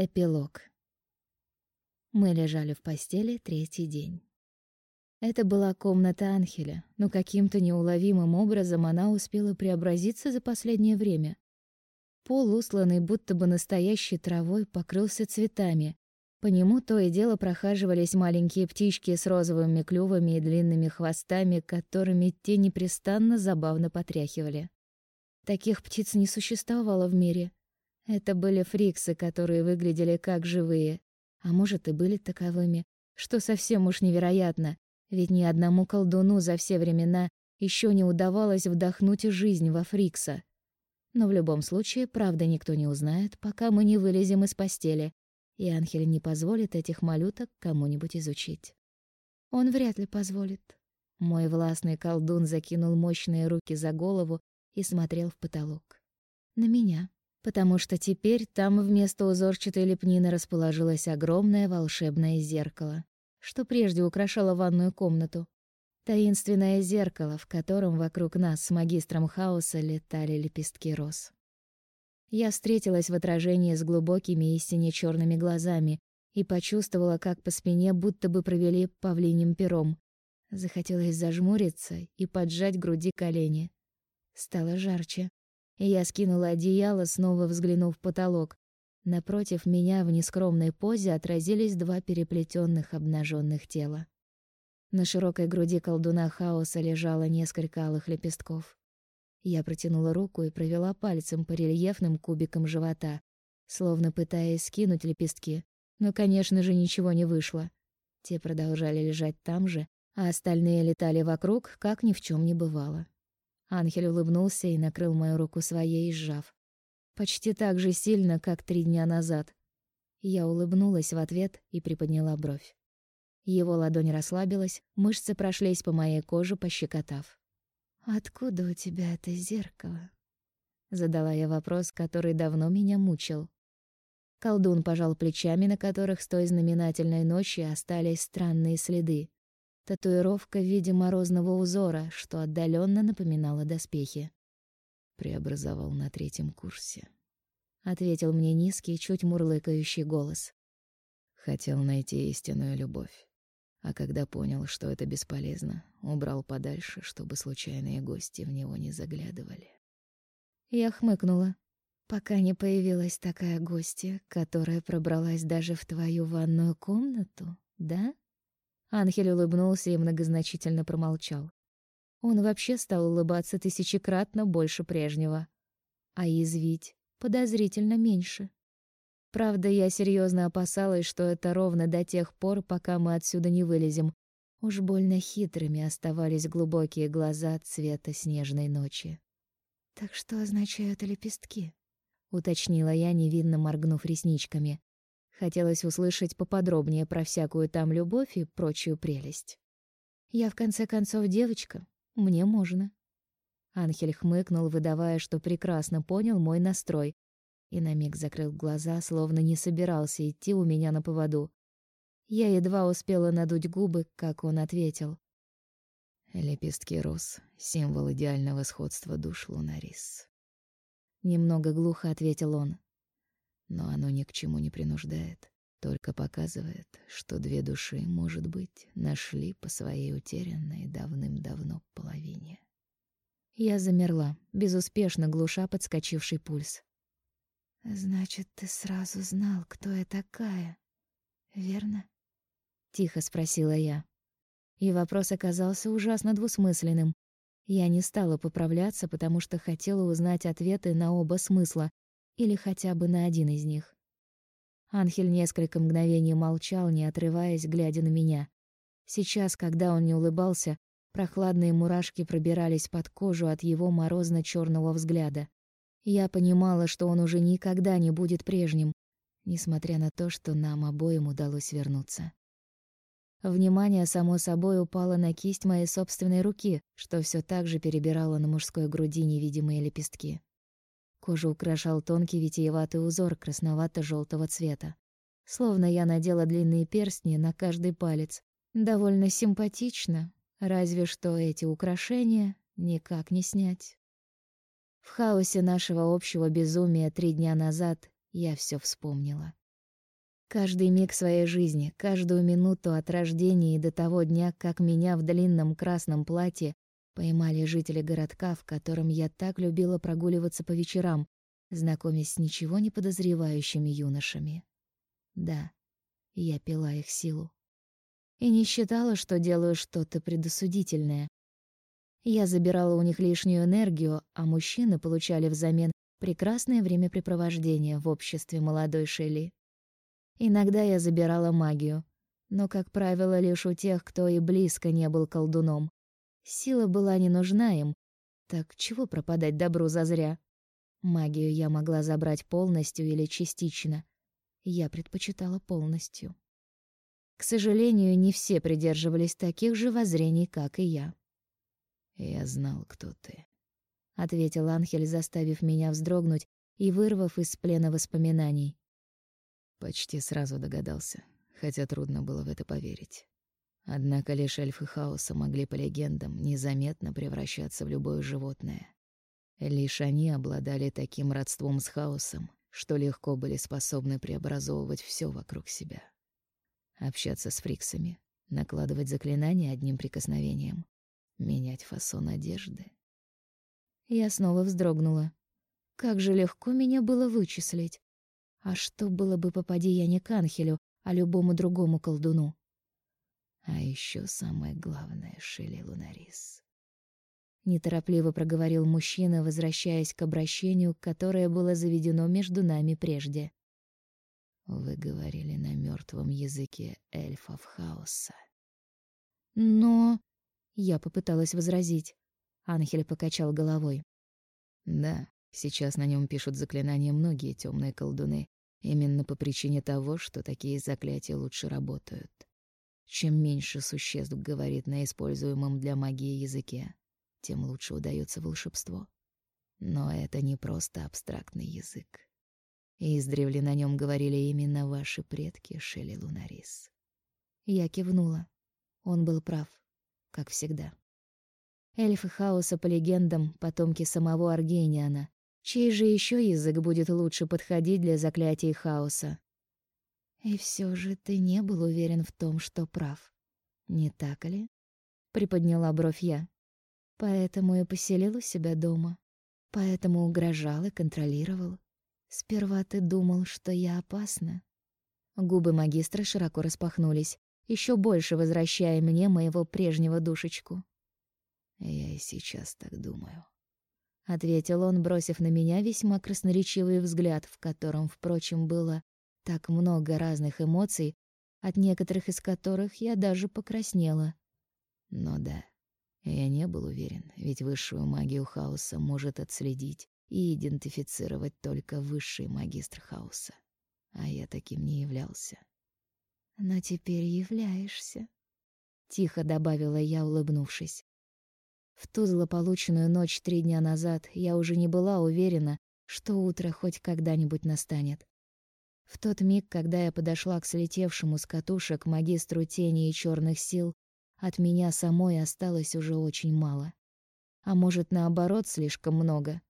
Эпилог. Мы лежали в постели третий день. Это была комната Анхеля, но каким-то неуловимым образом она успела преобразиться за последнее время. Пол, усланный будто бы настоящей травой, покрылся цветами. По нему то и дело прохаживались маленькие птички с розовыми клювами и длинными хвостами, которыми те непрестанно забавно потряхивали. Таких птиц не существовало в мире — это были фриксы, которые выглядели как живые. А может, и были таковыми. Что совсем уж невероятно. Ведь ни одному колдуну за все времена еще не удавалось вдохнуть жизнь во фрикса. Но в любом случае, правда никто не узнает, пока мы не вылезем из постели, и Анхель не позволит этих малюток кому-нибудь изучить. Он вряд ли позволит. Мой властный колдун закинул мощные руки за голову и смотрел в потолок. На меня потому что теперь там вместо узорчатой лепнины расположилось огромное волшебное зеркало, что прежде украшало ванную комнату. Таинственное зеркало, в котором вокруг нас с магистром хаоса летали лепестки роз. Я встретилась в отражении с глубокими и сине-чёрными глазами и почувствовала, как по спине будто бы провели павлиним пером. Захотелось зажмуриться и поджать груди колени. Стало жарче. Я скинула одеяло, снова взглянув в потолок. Напротив меня в нескромной позе отразились два переплетенных обнаженных тела. На широкой груди колдуна хаоса лежало несколько алых лепестков. Я протянула руку и провела пальцем по рельефным кубикам живота, словно пытаясь скинуть лепестки, но, конечно же, ничего не вышло. Те продолжали лежать там же, а остальные летали вокруг, как ни в чем не бывало. Анхель улыбнулся и накрыл мою руку своей, сжав. Почти так же сильно, как три дня назад. Я улыбнулась в ответ и приподняла бровь. Его ладонь расслабилась, мышцы прошлись по моей коже, пощекотав. «Откуда у тебя это зеркало?» Задала я вопрос, который давно меня мучил. Колдун пожал плечами, на которых с той знаменательной ночи остались странные следы. Татуировка в виде морозного узора, что отдаленно напоминало доспехи. Преобразовал на третьем курсе. Ответил мне низкий, чуть мурлыкающий голос. Хотел найти истинную любовь. А когда понял, что это бесполезно, убрал подальше, чтобы случайные гости в него не заглядывали. Я хмыкнула. Пока не появилась такая гостья, которая пробралась даже в твою ванную комнату, да? Анхель улыбнулся и многозначительно промолчал. Он вообще стал улыбаться тысячекратно больше прежнего, а язвить подозрительно меньше. Правда, я серьезно опасалась, что это ровно до тех пор, пока мы отсюда не вылезем. Уж больно хитрыми оставались глубокие глаза цвета снежной ночи. «Так что означают лепестки?» — уточнила я, невинно моргнув ресничками. Хотелось услышать поподробнее про всякую там любовь и прочую прелесть. Я в конце концов девочка, мне можно. Анхель хмыкнул, выдавая, что прекрасно понял мой настрой, и на миг закрыл глаза, словно не собирался идти у меня на поводу. Я едва успела надуть губы, как он ответил. Лепестки роз — символ идеального сходства душ Лунарис. Немного глухо ответил он но оно ни к чему не принуждает, только показывает, что две души, может быть, нашли по своей утерянной давным-давно половине. Я замерла, безуспешно глуша подскочивший пульс. «Значит, ты сразу знал, кто я такая, верно?» — тихо спросила я. И вопрос оказался ужасно двусмысленным. Я не стала поправляться, потому что хотела узнать ответы на оба смысла, или хотя бы на один из них. Анхель несколько мгновений молчал, не отрываясь, глядя на меня. Сейчас, когда он не улыбался, прохладные мурашки пробирались под кожу от его морозно черного взгляда. Я понимала, что он уже никогда не будет прежним, несмотря на то, что нам обоим удалось вернуться. Внимание само собой упало на кисть моей собственной руки, что все так же перебирало на мужской груди невидимые лепестки. Кожу украшал тонкий витиеватый узор красновато желтого цвета. Словно я надела длинные перстни на каждый палец. Довольно симпатично, разве что эти украшения никак не снять. В хаосе нашего общего безумия три дня назад я все вспомнила. Каждый миг своей жизни, каждую минуту от рождения и до того дня, как меня в длинном красном платье поймали жители городка, в котором я так любила прогуливаться по вечерам, знакомясь с ничего не подозревающими юношами. Да, я пила их силу. И не считала, что делаю что-то предосудительное. Я забирала у них лишнюю энергию, а мужчины получали взамен прекрасное времяпрепровождение в обществе молодой Шелли. Иногда я забирала магию, но, как правило, лишь у тех, кто и близко не был колдуном. Сила была не нужна им, так чего пропадать добру зазря? Магию я могла забрать полностью или частично. Я предпочитала полностью. К сожалению, не все придерживались таких же воззрений, как и я. «Я знал, кто ты», — ответил Анхель, заставив меня вздрогнуть и вырвав из плена воспоминаний. Почти сразу догадался, хотя трудно было в это поверить. Однако лишь эльфы хаоса могли по легендам незаметно превращаться в любое животное. Лишь они обладали таким родством с хаосом, что легко были способны преобразовывать все вокруг себя. Общаться с фриксами, накладывать заклинания одним прикосновением, менять фасон одежды. Я снова вздрогнула. Как же легко меня было вычислить. А что было бы, попади я не к Анхелю, а любому другому колдуну? А еще самое главное, Шелли Лунарис. Неторопливо проговорил мужчина, возвращаясь к обращению, которое было заведено между нами прежде. Вы говорили на мертвом языке эльфов хаоса. Но... Я попыталась возразить. Анхель покачал головой. Да, сейчас на нем пишут заклинания многие темные колдуны, именно по причине того, что такие заклятия лучше работают. Чем меньше существ говорит на используемом для магии языке, тем лучше удается волшебство. Но это не просто абстрактный язык. Издревле на нем говорили именно ваши предки, Шелли Лунарис. Я кивнула. Он был прав как всегда. Эльфы хаоса по легендам потомки самого Аргениана. Чей же еще язык будет лучше подходить для заклятий хаоса? И все же ты не был уверен в том, что прав. Не так ли? Приподняла бровь я. Поэтому и поселил у себя дома. Поэтому угрожал и контролировал. Сперва ты думал, что я опасна. Губы магистра широко распахнулись еще больше возвращая мне моего прежнего душечку. «Я и сейчас так думаю», — ответил он, бросив на меня весьма красноречивый взгляд, в котором, впрочем, было так много разных эмоций, от некоторых из которых я даже покраснела. Но да, я не был уверен, ведь высшую магию хаоса может отследить и идентифицировать только высший магистр хаоса, а я таким не являлся. Но теперь являешься, тихо добавила я, улыбнувшись. В ту злополучную ночь три дня назад я уже не была уверена, что утро хоть когда-нибудь настанет. В тот миг, когда я подошла к слетевшему с катушек магистру тени и черных сил, от меня самой осталось уже очень мало. А может, наоборот, слишком много.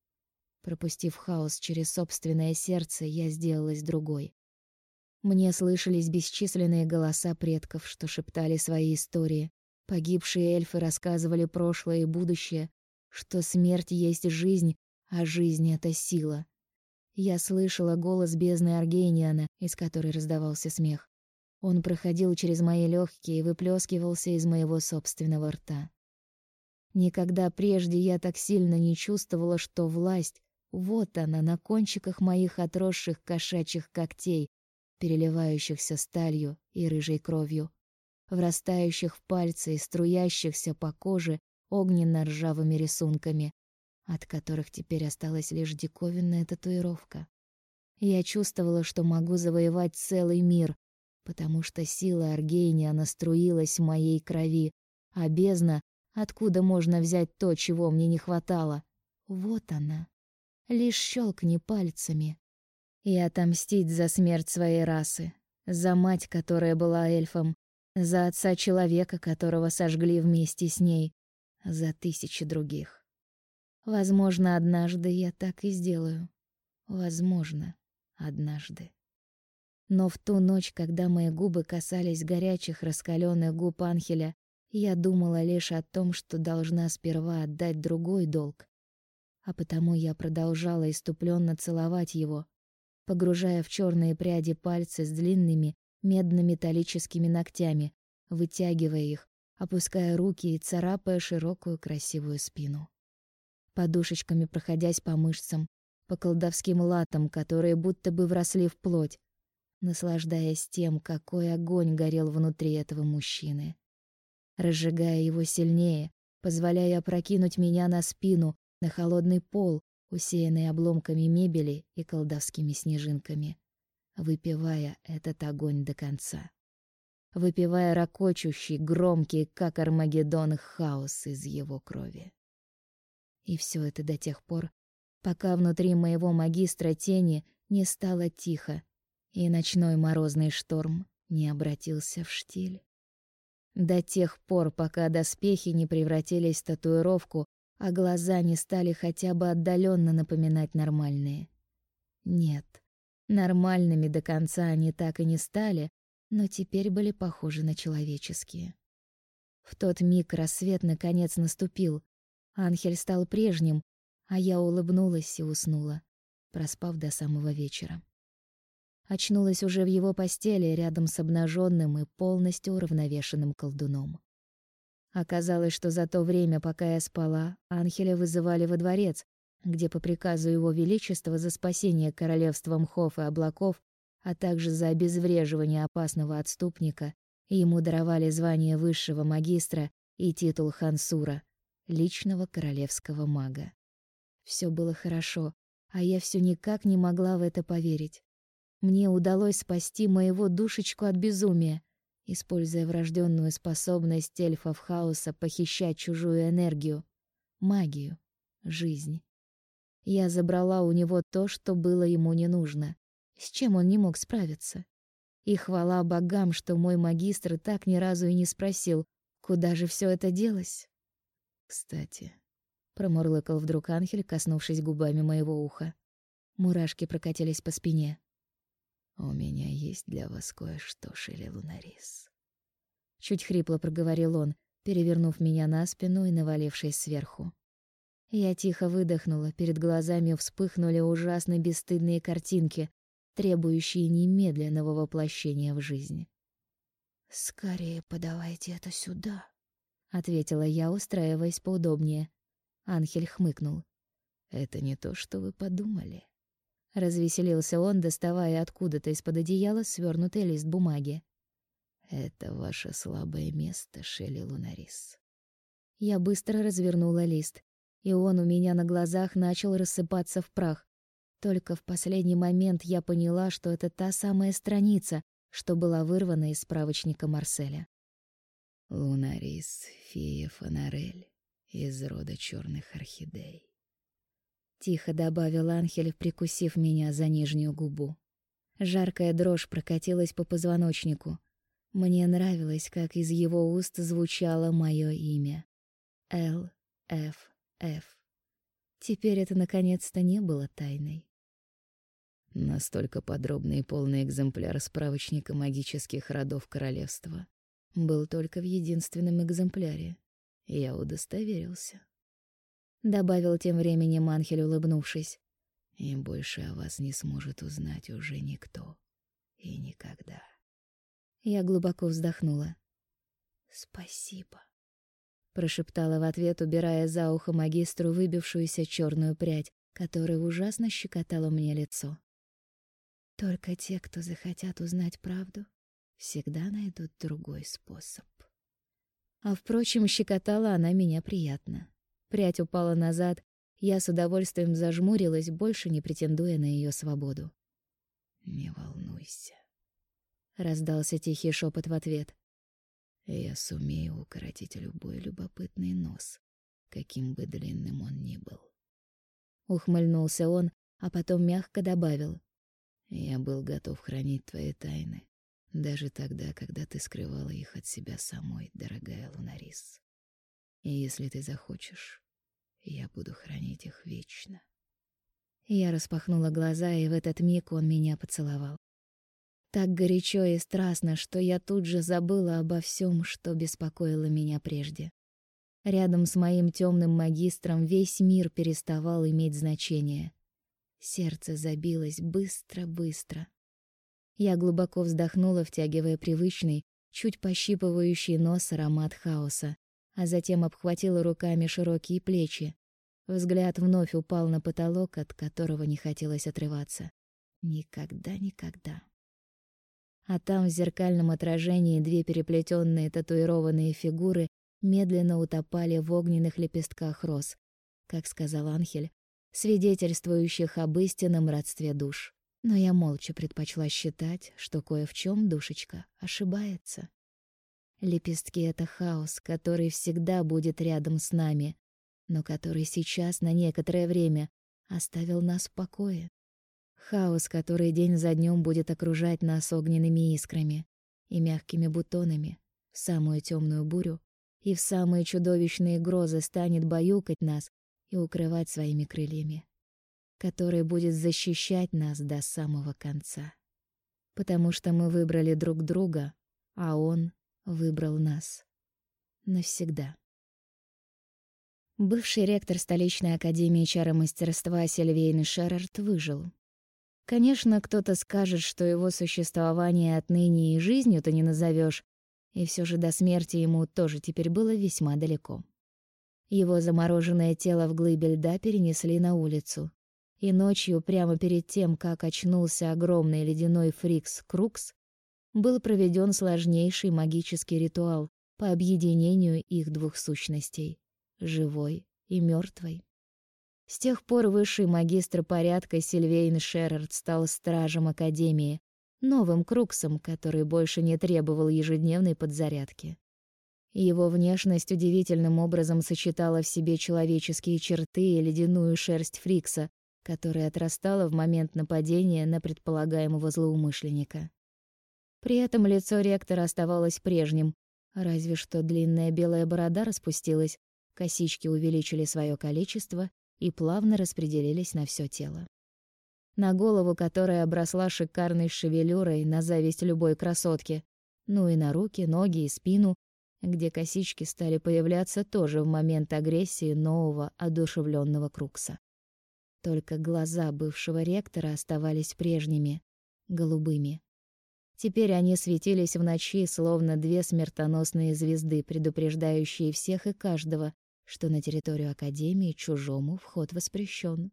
Пропустив хаос через собственное сердце, я сделалась другой. Мне слышались бесчисленные голоса предков, что шептали свои истории. Погибшие эльфы рассказывали прошлое и будущее, что смерть есть жизнь, а жизнь — это сила. Я слышала голос бездны Аргениана, из которой раздавался смех. Он проходил через мои легкие и выплескивался из моего собственного рта. Никогда прежде я так сильно не чувствовала, что власть — вот она на кончиках моих отросших кошачьих когтей, переливающихся сталью и рыжей кровью, врастающих в пальцы и струящихся по коже огненно-ржавыми рисунками, от которых теперь осталась лишь диковинная татуировка. Я чувствовала, что могу завоевать целый мир, потому что сила Аргейния наструилась в моей крови, а бездна, откуда можно взять то, чего мне не хватало, вот она. Лишь щелкни пальцами, и отомстить за смерть своей расы, за мать, которая была эльфом, за отца человека, которого сожгли вместе с ней, за тысячи других. Возможно, однажды я так и сделаю. Возможно, однажды. Но в ту ночь, когда мои губы касались горячих раскаленных губ Анхеля, я думала лишь о том, что должна сперва отдать другой долг. А потому я продолжала иступленно целовать его, погружая в черные пряди пальцы с длинными медно-металлическими ногтями, вытягивая их, опуская руки и царапая широкую красивую спину. Подушечками проходясь по мышцам, по колдовским латам, которые будто бы вросли в плоть, наслаждаясь тем, какой огонь горел внутри этого мужчины разжигая его сильнее, позволяя опрокинуть меня на спину, на холодный пол, усеянный обломками мебели и колдовскими снежинками, выпивая этот огонь до конца. Выпивая ракочущий, громкий, как Армагеддон, хаос из его крови. И все это до тех пор, пока внутри моего магистра тени не стало тихо, и ночной морозный шторм не обратился в штиль. До тех пор, пока доспехи не превратились в татуировку, а глаза не стали хотя бы отдаленно напоминать нормальные. Нет, нормальными до конца они так и не стали, но теперь были похожи на человеческие. В тот миг рассвет наконец наступил. Анхель стал прежним, а я улыбнулась и уснула, проспав до самого вечера. Очнулась уже в его постели рядом с обнаженным и полностью уравновешенным колдуном. Оказалось, что за то время, пока я спала, Анхеля вызывали во дворец, где по приказу его величества за спасение королевства мхов и облаков, а также за обезвреживание опасного отступника, ему даровали звание высшего магистра и титул хансура, личного королевского мага. Все было хорошо, а я все никак не могла в это поверить. Мне удалось спасти моего душечку от безумия, используя врожденную способность эльфов хаоса похищать чужую энергию, магию, жизнь. Я забрала у него то, что было ему не нужно, с чем он не мог справиться. И хвала богам, что мой магистр так ни разу и не спросил, куда же все это делось. Кстати, промурлыкал вдруг Анхель, коснувшись губами моего уха. Мурашки прокатились по спине. «У меня есть для вас кое-что, Шелли Лунарис». Чуть хрипло проговорил он, перевернув меня на спину и навалившись сверху. Я тихо выдохнула, перед глазами вспыхнули ужасно бесстыдные картинки, требующие немедленного воплощения в жизнь. «Скорее подавайте это сюда», — ответила я, устраиваясь поудобнее. Анхель хмыкнул. «Это не то, что вы подумали. Развеселился он, доставая откуда-то из-под одеяла свернутый лист бумаги. Это ваше слабое место, Шелли Лунарис. Я быстро развернула лист, и он у меня на глазах начал рассыпаться в прах. Только в последний момент я поняла, что это та самая страница, что была вырвана из справочника Марселя. Лунарис, фея Фонарель, из рода черных орхидей. Тихо добавил Анхель, прикусив меня за нижнюю губу. Жаркая дрожь прокатилась по позвоночнику. Мне нравилось, как из его уст звучало мое имя. Л. Ф. Ф. Теперь это наконец-то не было тайной. Настолько подробный и полный экземпляр справочника магических родов королевства был только в единственном экземпляре. Я удостоверился добавил тем временем Анхель, улыбнувшись. И больше о вас не сможет узнать уже никто и никогда. Я глубоко вздохнула. Спасибо, прошептала в ответ, убирая за ухо магистру выбившуюся черную прядь, которая ужасно щекотала мне лицо. Только те, кто захотят узнать правду, всегда найдут другой способ. А впрочем, щекотала она меня приятно. Прядь упала назад, я с удовольствием зажмурилась, больше не претендуя на ее свободу. «Не волнуйся», — раздался тихий шепот в ответ. «Я сумею укоротить любой любопытный нос, каким бы длинным он ни был». Ухмыльнулся он, а потом мягко добавил. «Я был готов хранить твои тайны, даже тогда, когда ты скрывала их от себя самой, дорогая Лунарис. И если ты захочешь, я буду хранить их вечно. Я распахнула глаза, и в этот миг он меня поцеловал. Так горячо и страстно, что я тут же забыла обо всем, что беспокоило меня прежде. Рядом с моим темным магистром весь мир переставал иметь значение. Сердце забилось быстро-быстро. Я глубоко вздохнула, втягивая привычный, чуть пощипывающий нос аромат хаоса, а затем обхватила руками широкие плечи. Взгляд вновь упал на потолок, от которого не хотелось отрываться. Никогда, никогда. А там в зеркальном отражении две переплетенные татуированные фигуры медленно утопали в огненных лепестках роз, как сказал Анхель, свидетельствующих об истинном родстве душ. Но я молча предпочла считать, что кое в чем душечка ошибается. Лепестки — это хаос, который всегда будет рядом с нами, но который сейчас на некоторое время оставил нас в покое. Хаос, который день за днем будет окружать нас огненными искрами и мягкими бутонами в самую темную бурю и в самые чудовищные грозы станет баюкать нас и укрывать своими крыльями, который будет защищать нас до самого конца. Потому что мы выбрали друг друга, а он выбрал нас. Навсегда. Бывший ректор столичной академии чаромастерства Сильвейн Шерард выжил. Конечно, кто-то скажет, что его существование отныне и жизнью-то не назовешь, и все же до смерти ему тоже теперь было весьма далеко. Его замороженное тело в глыбе льда перенесли на улицу. И ночью, прямо перед тем, как очнулся огромный ледяной фрикс Крукс, был проведен сложнейший магический ритуал по объединению их двух сущностей — живой и мертвой. С тех пор высший магистр порядка Сильвейн Шерард стал стражем Академии, новым Круксом, который больше не требовал ежедневной подзарядки. Его внешность удивительным образом сочетала в себе человеческие черты и ледяную шерсть Фрикса, которая отрастала в момент нападения на предполагаемого злоумышленника. При этом лицо ректора оставалось прежним, разве что длинная белая борода распустилась, косички увеличили свое количество и плавно распределились на все тело. На голову, которая обросла шикарной шевелюрой на зависть любой красотки, ну и на руки, ноги и спину, где косички стали появляться тоже в момент агрессии нового одушевленного Крукса. Только глаза бывшего ректора оставались прежними, голубыми. Теперь они светились в ночи, словно две смертоносные звезды, предупреждающие всех и каждого, что на территорию Академии чужому вход воспрещен.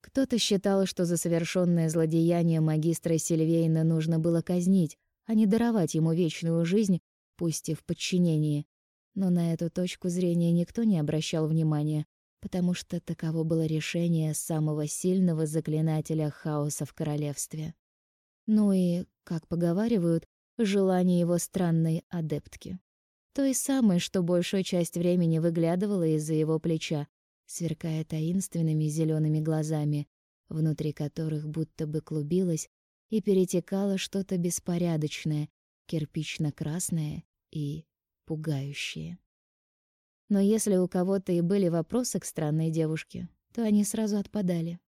Кто-то считал, что за совершенное злодеяние магистра Сильвейна нужно было казнить, а не даровать ему вечную жизнь пусть и в подчинении. Но на эту точку зрения никто не обращал внимания, потому что таково было решение самого сильного заклинателя хаоса в королевстве. Ну и, как поговаривают, желание его странной адептки. Той самой, что большую часть времени выглядывала из-за его плеча, сверкая таинственными зелеными глазами, внутри которых будто бы клубилось и перетекало что-то беспорядочное, кирпично-красное и пугающее. Но если у кого-то и были вопросы к странной девушке, то они сразу отпадали,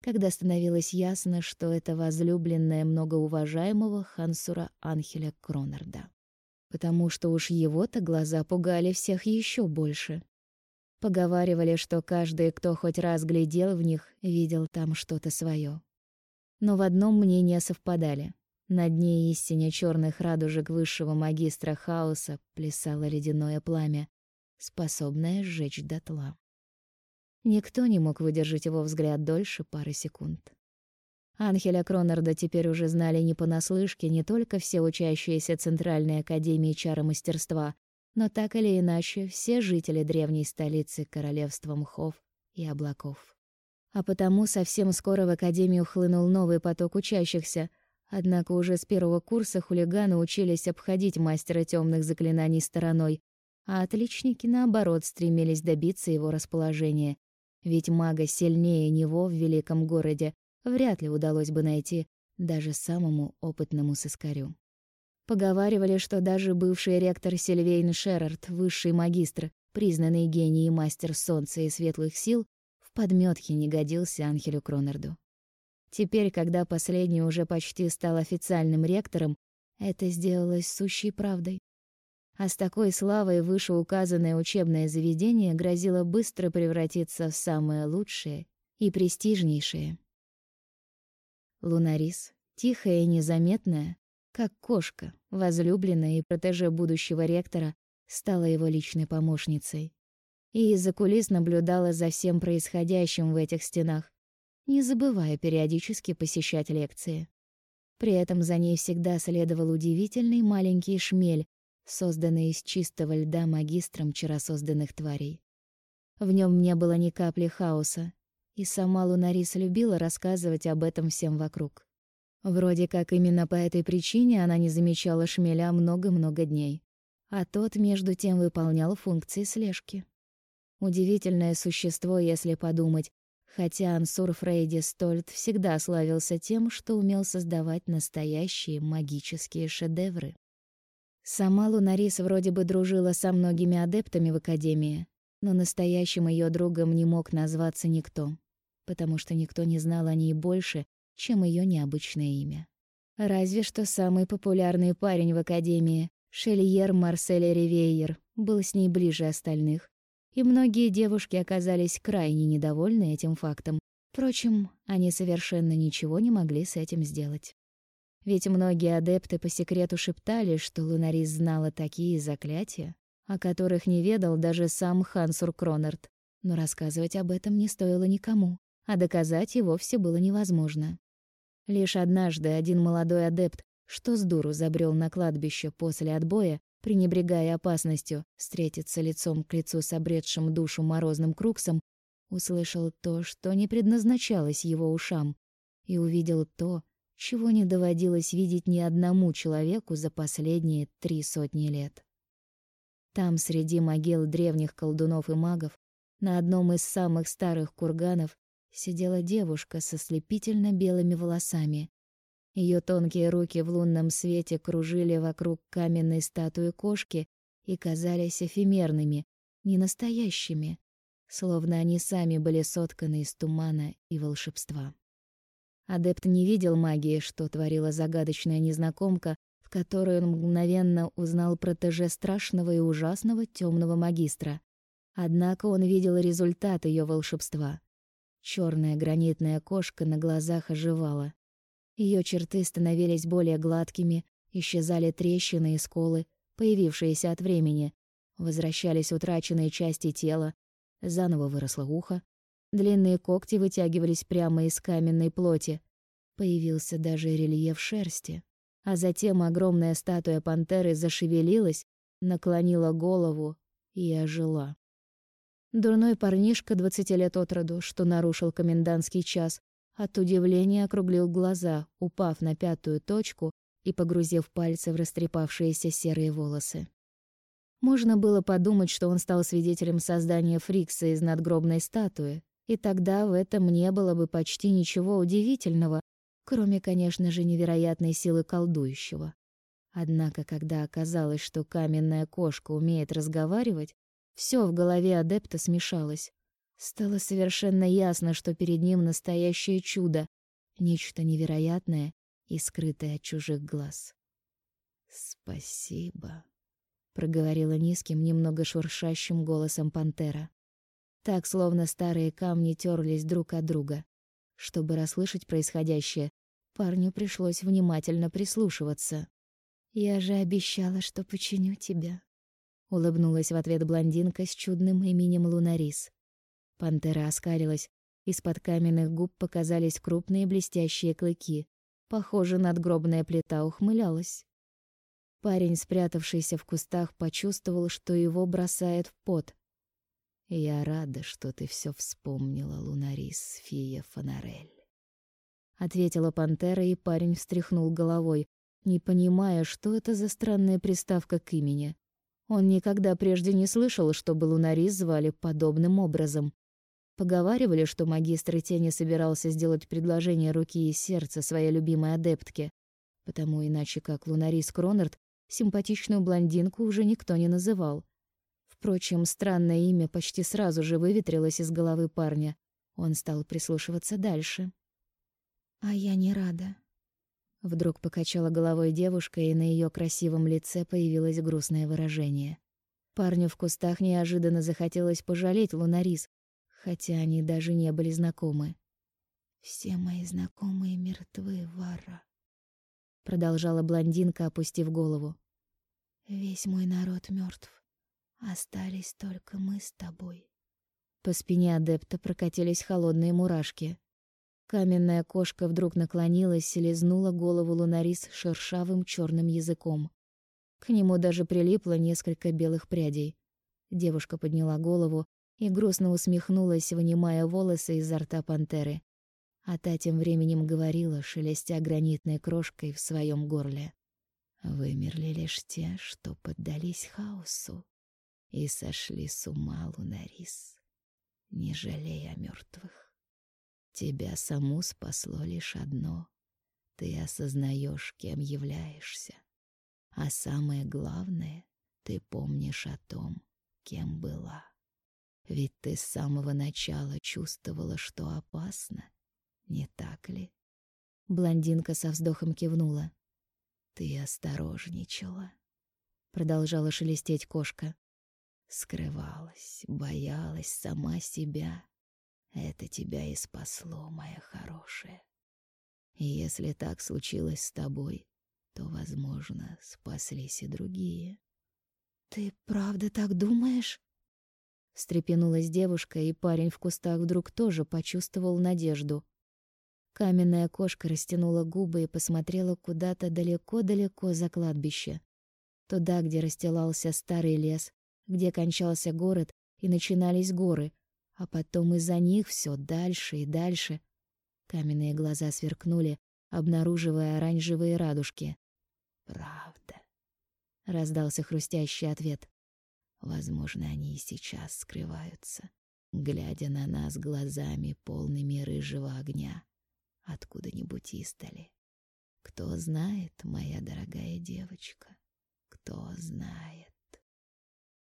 когда становилось ясно, что это возлюбленная многоуважаемого Хансура Анхеля Кронарда. Потому что уж его-то глаза пугали всех еще больше. Поговаривали, что каждый, кто хоть раз глядел в них, видел там что-то свое. Но в одном мнения совпадали. На дне истине черных радужек высшего магистра хаоса плясало ледяное пламя, способное сжечь дотла. Никто не мог выдержать его взгляд дольше пары секунд. Анхеля Кронарда теперь уже знали не понаслышке не только все учащиеся Центральной Академии Чаромастерства, но так или иначе все жители древней столицы королевства мхов и облаков. А потому совсем скоро в Академию хлынул новый поток учащихся — Однако уже с первого курса хулиганы учились обходить мастера темных заклинаний стороной, а отличники, наоборот, стремились добиться его расположения. Ведь мага сильнее него в великом городе вряд ли удалось бы найти даже самому опытному сыскарю. Поговаривали, что даже бывший ректор Сильвейн Шерард, высший магистр, признанный гений и мастер солнца и светлых сил, в подметке не годился Анхелю Кронарду. Теперь, когда последний уже почти стал официальным ректором, это сделалось сущей правдой. А с такой славой вышеуказанное учебное заведение грозило быстро превратиться в самое лучшее и престижнейшее. Лунарис, тихая и незаметная, как кошка, возлюбленная и протеже будущего ректора, стала его личной помощницей. И из-за кулис наблюдала за всем происходящим в этих стенах, не забывая периодически посещать лекции. При этом за ней всегда следовал удивительный маленький шмель, созданный из чистого льда магистром вчера созданных тварей. В нем не было ни капли хаоса, и сама Лунарис любила рассказывать об этом всем вокруг. Вроде как именно по этой причине она не замечала шмеля много-много дней, а тот между тем выполнял функции слежки. Удивительное существо, если подумать, хотя Ансур Фрейди Стольт всегда славился тем, что умел создавать настоящие магические шедевры. Сама Лунарис вроде бы дружила со многими адептами в Академии, но настоящим ее другом не мог назваться никто, потому что никто не знал о ней больше, чем ее необычное имя. Разве что самый популярный парень в Академии, Шельер Марсель Ривейер, был с ней ближе остальных, и многие девушки оказались крайне недовольны этим фактом. Впрочем, они совершенно ничего не могли с этим сделать. Ведь многие адепты по секрету шептали, что Лунарис знала такие заклятия, о которых не ведал даже сам Хансур Кронард. Но рассказывать об этом не стоило никому, а доказать и вовсе было невозможно. Лишь однажды один молодой адепт, что с дуру забрел на кладбище после отбоя, пренебрегая опасностью встретиться лицом к лицу с обретшим душу морозным круксом, услышал то, что не предназначалось его ушам, и увидел то, чего не доводилось видеть ни одному человеку за последние три сотни лет. Там, среди могил древних колдунов и магов, на одном из самых старых курганов сидела девушка со слепительно белыми волосами, ее тонкие руки в лунном свете кружили вокруг каменной статуи кошки и казались эфемерными, ненастоящими, словно они сами были сотканы из тумана и волшебства. Адепт не видел магии, что творила загадочная незнакомка, в которой он мгновенно узнал протеже страшного и ужасного темного магистра. Однако он видел результат ее волшебства. Черная гранитная кошка на глазах оживала. Ее черты становились более гладкими, исчезали трещины и сколы, появившиеся от времени, возвращались утраченные части тела, заново выросло ухо, длинные когти вытягивались прямо из каменной плоти, появился даже рельеф шерсти, а затем огромная статуя пантеры зашевелилась, наклонила голову и ожила. Дурной парнишка двадцати лет от роду, что нарушил комендантский час, от удивления округлил глаза, упав на пятую точку и погрузив пальцы в растрепавшиеся серые волосы. Можно было подумать, что он стал свидетелем создания Фрикса из надгробной статуи, и тогда в этом не было бы почти ничего удивительного, кроме, конечно же, невероятной силы колдующего. Однако, когда оказалось, что каменная кошка умеет разговаривать, все в голове адепта смешалось. Стало совершенно ясно, что перед ним настоящее чудо, нечто невероятное и скрытое от чужих глаз. «Спасибо», — проговорила низким, немного шуршащим голосом пантера. Так, словно старые камни терлись друг от друга. Чтобы расслышать происходящее, парню пришлось внимательно прислушиваться. «Я же обещала, что починю тебя», — улыбнулась в ответ блондинка с чудным именем Лунарис. Пантера оскалилась. Из-под каменных губ показались крупные блестящие клыки. Похоже, надгробная плита ухмылялась. Парень, спрятавшийся в кустах, почувствовал, что его бросает в пот. «Я рада, что ты все вспомнила, Лунарис, фия Фонарель», — ответила пантера, и парень встряхнул головой, не понимая, что это за странная приставка к имени. Он никогда прежде не слышал, чтобы Лунарис звали подобным образом. Поговаривали, что магистр Тени собирался сделать предложение руки и сердца своей любимой адептке, потому иначе как Лунарис Кронард симпатичную блондинку уже никто не называл. Впрочем, странное имя почти сразу же выветрилось из головы парня. Он стал прислушиваться дальше. А я не рада. Вдруг покачала головой девушка, и на ее красивом лице появилось грустное выражение. Парню в кустах неожиданно захотелось пожалеть Лунарис, хотя они даже не были знакомы. «Все мои знакомые мертвы, Вара», — продолжала блондинка, опустив голову. «Весь мой народ мертв. Остались только мы с тобой». По спине адепта прокатились холодные мурашки. Каменная кошка вдруг наклонилась и лизнула голову Лунарис шершавым черным языком. К нему даже прилипло несколько белых прядей. Девушка подняла голову и грустно усмехнулась, вынимая волосы изо рта пантеры. А та тем временем говорила, шелестя гранитной крошкой в своем горле. Вымерли лишь те, что поддались хаосу и сошли с ума Лунарис, не жалея мертвых. Тебя саму спасло лишь одно — ты осознаешь, кем являешься. А самое главное, ты помнишь о том, кем была. Ведь ты с самого начала чувствовала, что опасно, не так ли? Блондинка со вздохом кивнула. Ты осторожничала, продолжала шелестеть кошка. Скрывалась, боялась сама себя. Это тебя и спасло, моя хорошая. И если так случилось с тобой, то, возможно, спаслись и другие. «Ты правда так думаешь?» Встрепенулась девушка, и парень в кустах вдруг тоже почувствовал надежду. Каменная кошка растянула губы и посмотрела куда-то далеко-далеко за кладбище. Туда, где расстилался старый лес, где кончался город и начинались горы, а потом из-за них все дальше и дальше. Каменные глаза сверкнули, обнаруживая оранжевые радужки. Правда. Раздался хрустящий ответ. Возможно, они и сейчас скрываются, глядя на нас глазами, полными рыжего огня, откуда-нибудь издали. Кто знает, моя дорогая девочка, кто знает.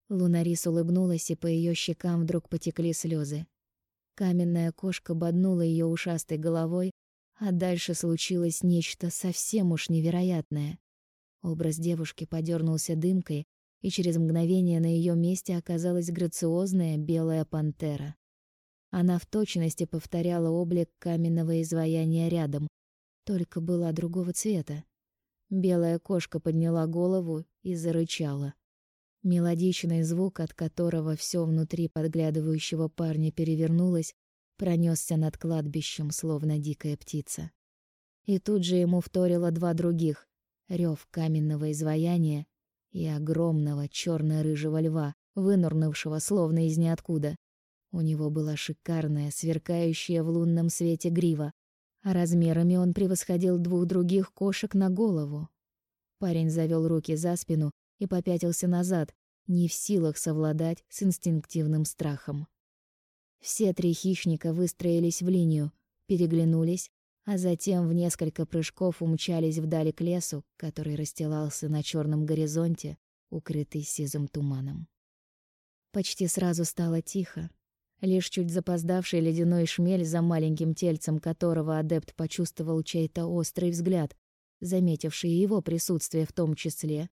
Лунарис улыбнулась, и по ее щекам вдруг потекли слезы. Каменная кошка боднула ее ушастой головой, а дальше случилось нечто совсем уж невероятное. Образ девушки подернулся дымкой, и через мгновение на ее месте оказалась грациозная белая пантера. Она в точности повторяла облик каменного изваяния рядом, только была другого цвета. Белая кошка подняла голову и зарычала. Мелодичный звук, от которого все внутри подглядывающего парня перевернулось, пронесся над кладбищем, словно дикая птица. И тут же ему вторило два других, рев каменного изваяния и огромного черно-рыжего льва, вынырнувшего словно из ниоткуда. У него была шикарная, сверкающая в лунном свете грива, а размерами он превосходил двух других кошек на голову. Парень завел руки за спину и попятился назад, не в силах совладать с инстинктивным страхом. Все три хищника выстроились в линию, переглянулись а затем в несколько прыжков умчались вдали к лесу, который расстилался на черном горизонте, укрытый сизым туманом. Почти сразу стало тихо. Лишь чуть запоздавший ледяной шмель, за маленьким тельцем которого адепт почувствовал чей-то острый взгляд, заметивший его присутствие в том числе,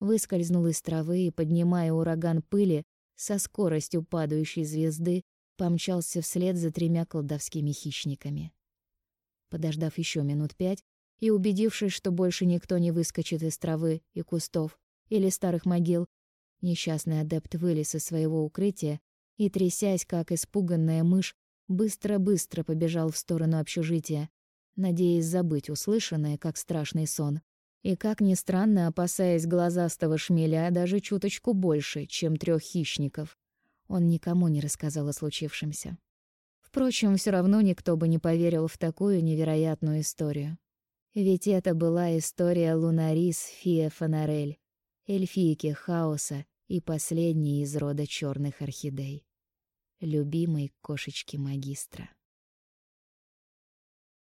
выскользнул из травы и, поднимая ураган пыли, со скоростью падающей звезды, помчался вслед за тремя колдовскими хищниками. Подождав еще минут пять и убедившись, что больше никто не выскочит из травы и кустов или старых могил, несчастный адепт вылез из своего укрытия и, трясясь, как испуганная мышь, быстро-быстро побежал в сторону общежития, надеясь забыть услышанное, как страшный сон. И, как ни странно, опасаясь глазастого шмеля даже чуточку больше, чем трех хищников. Он никому не рассказал о случившемся. Впрочем, все равно никто бы не поверил в такую невероятную историю. Ведь это была история Лунарис Фия Фонарель, эльфийки хаоса и последней из рода черных орхидей, любимой кошечки магистра.